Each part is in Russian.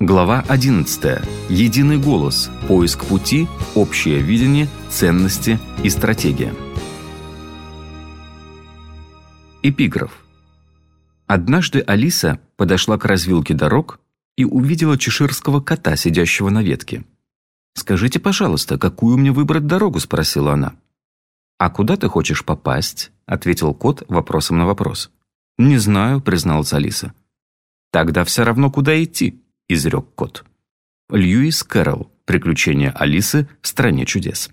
Глава 11. Единый голос. Поиск пути, общее видение, ценности и стратегия. Эпиграф. Однажды Алиса подошла к развилке дорог и увидела чеширского кота, сидящего на ветке. «Скажите, пожалуйста, какую мне выбрать дорогу?» – спросила она. «А куда ты хочешь попасть?» – ответил кот вопросом на вопрос. «Не знаю», – призналась Алиса. «Тогда все равно, куда идти», – изрек кот. Льюис Кэрролл. Приключения Алисы в стране чудес.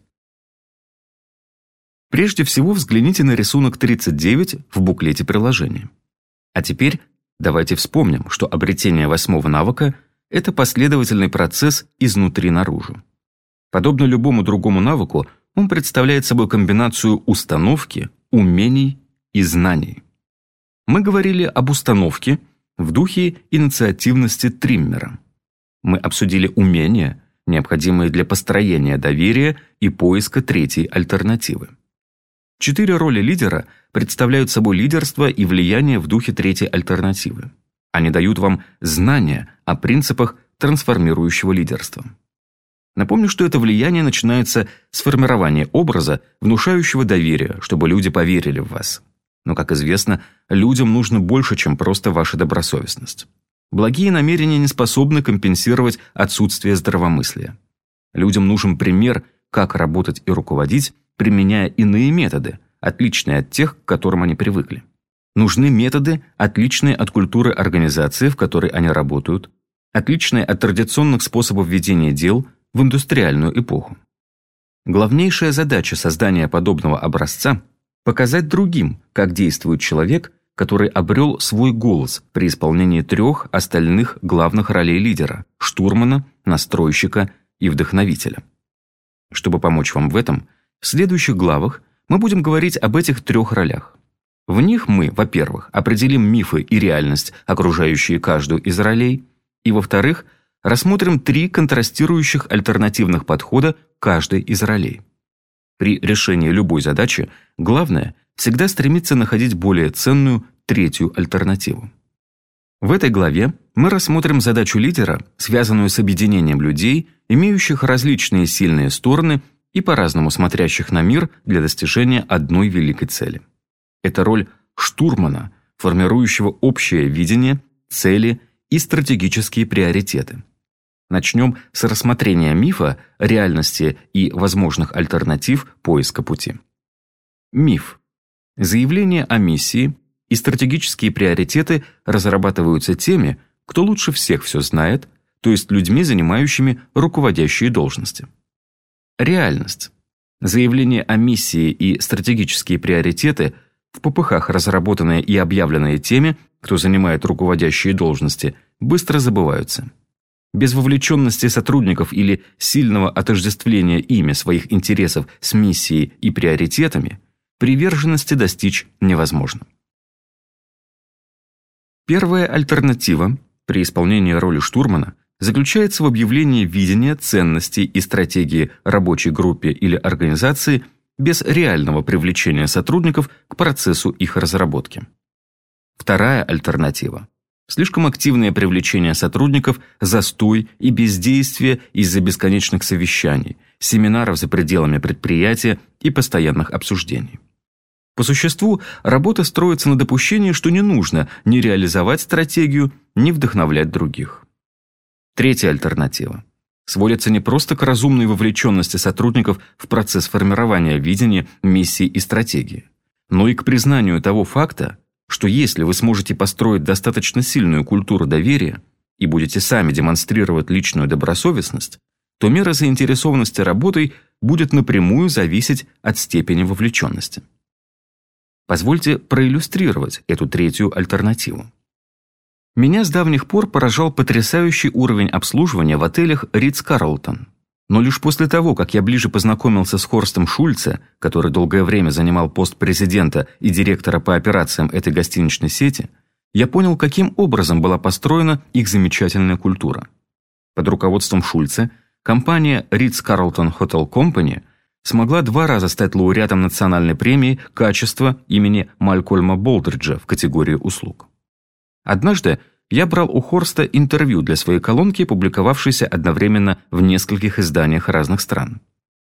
Прежде всего взгляните на рисунок 39 в буклете приложения. А теперь давайте вспомним, что обретение восьмого навыка – это последовательный процесс изнутри наружу. Подобно любому другому навыку, он представляет собой комбинацию установки, умений и знаний. Мы говорили об установке в духе инициативности Триммера. Мы обсудили умения, необходимые для построения доверия и поиска третьей альтернативы. Четыре роли лидера представляют собой лидерство и влияние в духе третьей альтернативы. Они дают вам знания о принципах трансформирующего лидерства. Напомню, что это влияние начинается с формирования образа, внушающего доверие, чтобы люди поверили в вас. Но, как известно, людям нужно больше, чем просто ваша добросовестность. Благие намерения не способны компенсировать отсутствие здравомыслия. Людям нужен пример, как работать и руководить, применяя иные методы, отличные от тех, к которым они привыкли. Нужны методы, отличные от культуры организации, в которой они работают, отличные от традиционных способов ведения дел в индустриальную эпоху. Главнейшая задача создания подобного образца – Показать другим, как действует человек, который обрел свой голос при исполнении трех остальных главных ролей лидера – штурмана, настройщика и вдохновителя. Чтобы помочь вам в этом, в следующих главах мы будем говорить об этих трех ролях. В них мы, во-первых, определим мифы и реальность, окружающие каждую из ролей, и, во-вторых, рассмотрим три контрастирующих альтернативных подхода каждой из ролей. При решении любой задачи главное всегда стремиться находить более ценную третью альтернативу. В этой главе мы рассмотрим задачу лидера, связанную с объединением людей, имеющих различные сильные стороны и по-разному смотрящих на мир для достижения одной великой цели. Это роль штурмана, формирующего общее видение, цели и стратегические приоритеты. Начнем с рассмотрения мифа, реальности и возможных альтернатив поиска пути. Миф. Заявление о миссии и стратегические приоритеты разрабатываются теми, кто лучше всех все знает, то есть людьми, занимающими руководящие должности. Реальность. Заявление о миссии и стратегические приоритеты в ППХ, разработанные и объявленные теми, кто занимает руководящие должности, быстро забываются. Без вовлеченности сотрудников или сильного отождествления ими своих интересов с миссией и приоритетами приверженности достичь невозможно. Первая альтернатива при исполнении роли штурмана заключается в объявлении видения, ценностей и стратегии рабочей группе или организации без реального привлечения сотрудников к процессу их разработки. Вторая альтернатива Слишком активное привлечение сотрудников, застой и бездействие из-за бесконечных совещаний, семинаров за пределами предприятия и постоянных обсуждений. По существу, работа строится на допущении, что не нужно ни реализовать стратегию, ни вдохновлять других. Третья альтернатива. Сводится не просто к разумной вовлеченности сотрудников в процесс формирования видения, миссии и стратегии, но и к признанию того факта, что если вы сможете построить достаточно сильную культуру доверия и будете сами демонстрировать личную добросовестность, то мера заинтересованности работой будет напрямую зависеть от степени вовлеченности. Позвольте проиллюстрировать эту третью альтернативу. Меня с давних пор поражал потрясающий уровень обслуживания в отелях Ридс-Карлтон. Но лишь после того, как я ближе познакомился с Хорстом Шульце, который долгое время занимал пост президента и директора по операциям этой гостиничной сети, я понял, каким образом была построена их замечательная культура. Под руководством Шульце компания Ritz-Carlton Hotel Company смогла два раза стать лауреатом национальной премии «Качество» имени Малькольма Болдриджа в категории услуг. Однажды я брал у Хорста интервью для своей колонки, публиковавшейся одновременно в нескольких изданиях разных стран.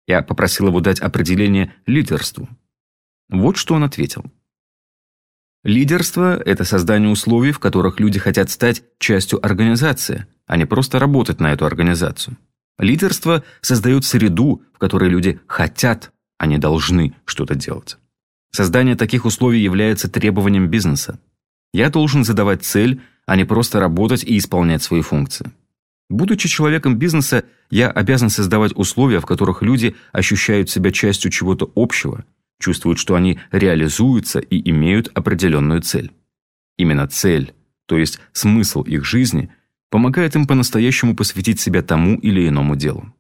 Я попросил его дать определение лидерству. Вот что он ответил. Лидерство – это создание условий, в которых люди хотят стать частью организации, а не просто работать на эту организацию. Лидерство создает среду, в которой люди хотят, а не должны что-то делать. Создание таких условий является требованием бизнеса. Я должен задавать цель, а не просто работать и исполнять свои функции. Будучи человеком бизнеса, я обязан создавать условия, в которых люди ощущают себя частью чего-то общего – чувствуют, что они реализуются и имеют определенную цель. Именно цель, то есть смысл их жизни, помогает им по-настоящему посвятить себя тому или иному делу.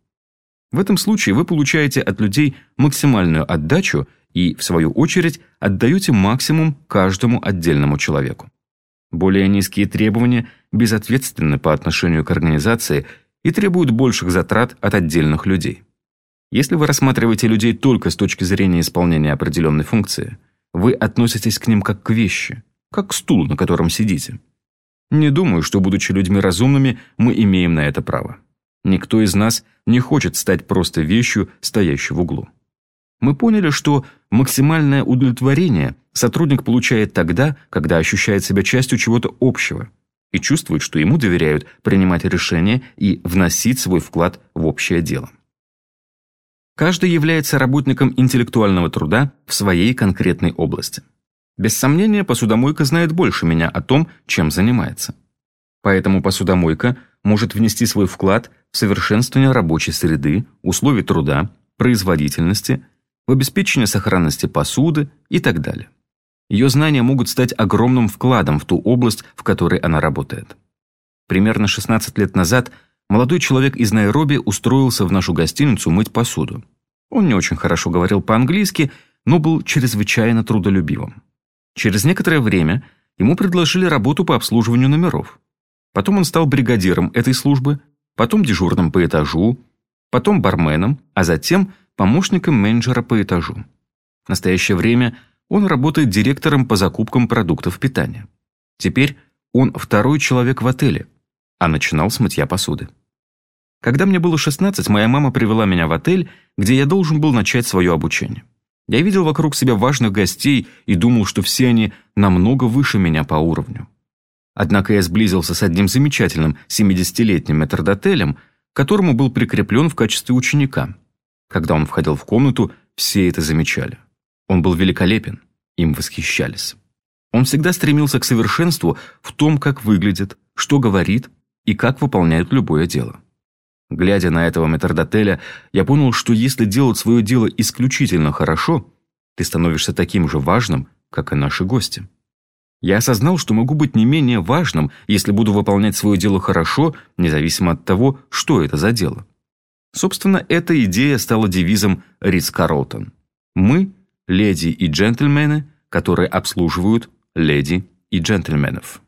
В этом случае вы получаете от людей максимальную отдачу и, в свою очередь, отдаете максимум каждому отдельному человеку. Более низкие требования безответственны по отношению к организации и требуют больших затрат от отдельных людей. Если вы рассматриваете людей только с точки зрения исполнения определенной функции, вы относитесь к ним как к вещи, как к стулу, на котором сидите. Не думаю, что, будучи людьми разумными, мы имеем на это право. Никто из нас не хочет стать просто вещью, стоящей в углу. Мы поняли, что максимальное удовлетворение сотрудник получает тогда, когда ощущает себя частью чего-то общего и чувствует, что ему доверяют принимать решения и вносить свой вклад в общее дело. Каждый является работником интеллектуального труда в своей конкретной области. Без сомнения, посудомойка знает больше меня о том, чем занимается. Поэтому посудомойка может внести свой вклад в совершенствование рабочей среды, условий труда, производительности, в обеспечение сохранности посуды и так далее. Ее знания могут стать огромным вкладом в ту область, в которой она работает. Примерно 16 лет назад – молодой человек из Найроби устроился в нашу гостиницу мыть посуду. Он не очень хорошо говорил по-английски, но был чрезвычайно трудолюбивым. Через некоторое время ему предложили работу по обслуживанию номеров. Потом он стал бригадиром этой службы, потом дежурным по этажу, потом барменом, а затем помощником менеджера по этажу. В настоящее время он работает директором по закупкам продуктов питания. Теперь он второй человек в отеле, а начинал с мытья посуды. Когда мне было 16, моя мама привела меня в отель, где я должен был начать свое обучение. Я видел вокруг себя важных гостей и думал, что все они намного выше меня по уровню. Однако я сблизился с одним замечательным 70-летним метрдотелем, которому был прикреплен в качестве ученика. Когда он входил в комнату, все это замечали. Он был великолепен, им восхищались. Он всегда стремился к совершенству в том, как выглядит, что говорит и как выполняют любое дело. Глядя на этого метрдотеля, я понял, что если делать свое дело исключительно хорошо, ты становишься таким же важным, как и наши гости. Я осознал, что могу быть не менее важным, если буду выполнять свое дело хорошо, независимо от того, что это за дело. Собственно, эта идея стала девизом Ритц Карлтон. Мы – леди и джентльмены, которые обслуживают леди и джентльменов.